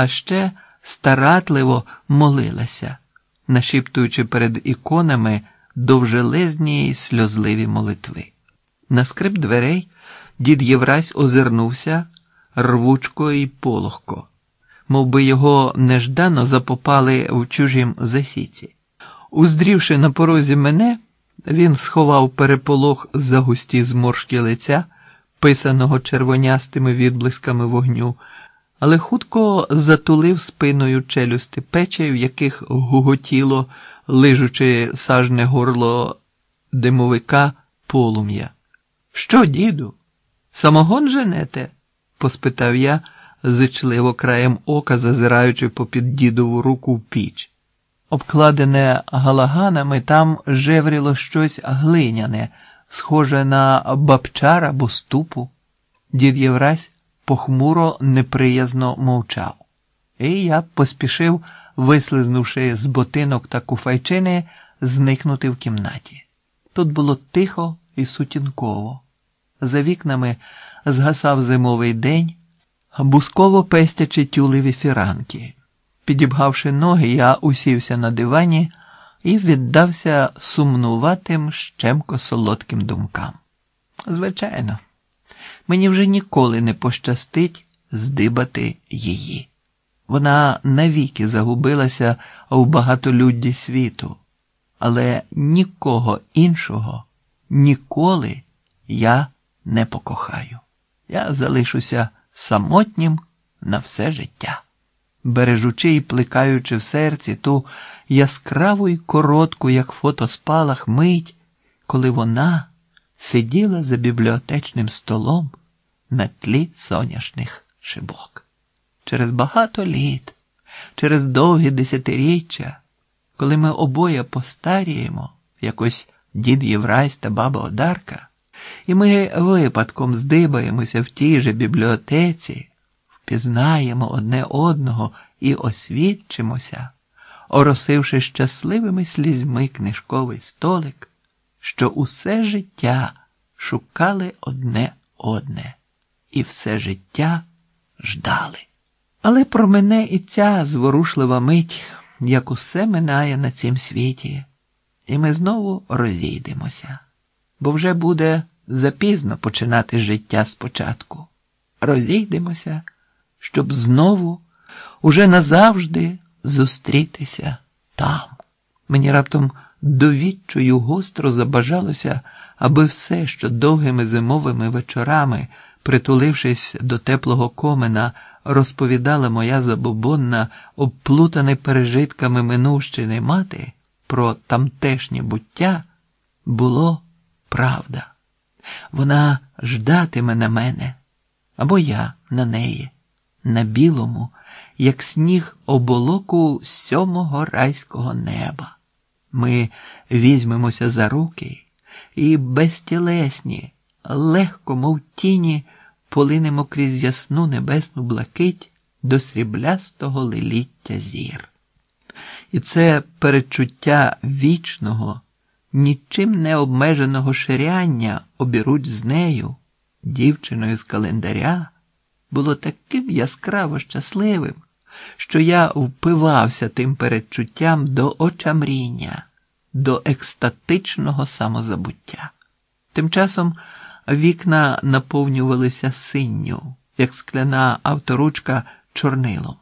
а ще старатливо молилася, нашіптуючи перед іконами довжелезні й сльозливі молитви. На скрип дверей дід Євразь озирнувся рвучко і полохко, мов би його неждано запопали в чужім засіці. Уздрівши на порозі мене, він сховав переполох за густі зморшки лиця, писаного червонястими відблисками вогню, але хутко затулив спиною челюсти печей, в яких гуготіло, лижучи сажне горло димовика полум'я. Що, діду? Самогон женете? поспитав я, зичливо краєм ока зазираючи попід дідову руку в піч. Обкладене галаганами, там жевріло щось глиняне, схоже на бабчар або ступу. Дід Євразь похмуро неприязно мовчав. І я поспішив, вислизнувши з ботинок та куфайчини, зникнути в кімнаті. Тут було тихо і сутінково. За вікнами згасав зимовий день, бусково пестячи тюлеві фіранки. Підібгавши ноги, я усівся на дивані і віддався сумнуватим щемко солодким думкам. Звичайно, мені вже ніколи не пощастить здибати її. Вона навіки загубилася в багатолюдді світу, але нікого іншого ніколи я не покохаю. Я залишуся самотнім на все життя бережучи і плекаючи в серці ту яскраву й коротку, як фотоспалах, мить, коли вона сиділа за бібліотечним столом на тлі соняшних шибок. Через багато літ, через довгі десятиріччя, коли ми обоє постаріємо, якось дід Єврайсь та баба Одарка, і ми випадком здибаємося в тій же бібліотеці впізнаємо одне одного і освідчимося, оросивши щасливими слізьми книжковий столик, що усе життя шукали одне одне і все життя ждали. Але про мене і ця зворушлива мить, як усе минає на цім світі, і ми знову розійдемося, бо вже буде запізно починати життя спочатку. Розійдемося щоб знову, уже назавжди зустрітися там. Мені раптом довідчою гостро забажалося, аби все, що довгими зимовими вечорами, притулившись до теплого комена, розповідала моя забобонна, обплутане пережитками минувщини мати про тамтешнє буття, було правда. Вона ждатиме на мене, або я на неї на білому, як сніг оболоку сьомого райського неба. Ми візьмемося за руки і безтілесні, легко, мов тіні, полинемо крізь ясну небесну блакить до сріблястого лиліття зір. І це перечуття вічного, нічим не обмеженого ширяння обіруч з нею, дівчиною з календаря було таким яскраво щасливим, що я впивався тим передчуттям до очамріння, до екстатичного самозабуття. Тим часом вікна наповнювалися синню, як скляна авторучка чорнилом.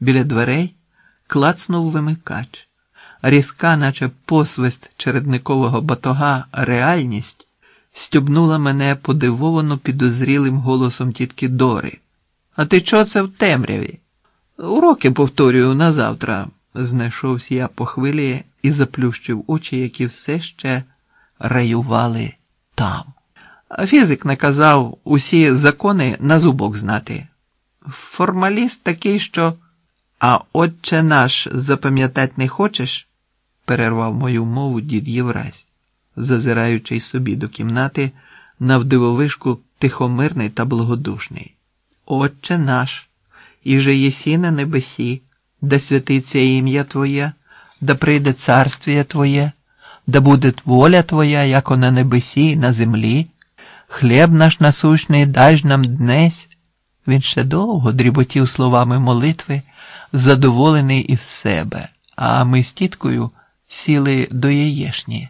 Біля дверей клацнув вимикач, різка, наче посвист чередникового батога, реальність стюбнула мене подивовано підозрілим голосом тітки Дори. А ти чого це в темряві? Уроки повторюю на завтра, знайшовся я по хвилі і заплющив очі, які все ще раювали там. Фізик наказав усі закони на зубок знати. Формаліст такий, що. А отче наш запам'ятати не хочеш? перервав мою мову дід Євразь зазираючи собі до кімнати, навдивовишку тихомирний та благодушний. Отче наш, і же єсі на небесі, да святиться ім'я Твоє, да прийде царствіє Твоє, да буде воля Твоя, як на небесі на землі. Хліб наш насущний дай нам днесь. Він ще довго дріботів словами молитви. задоволений із себе, а ми з тіткою сіли до яєшні.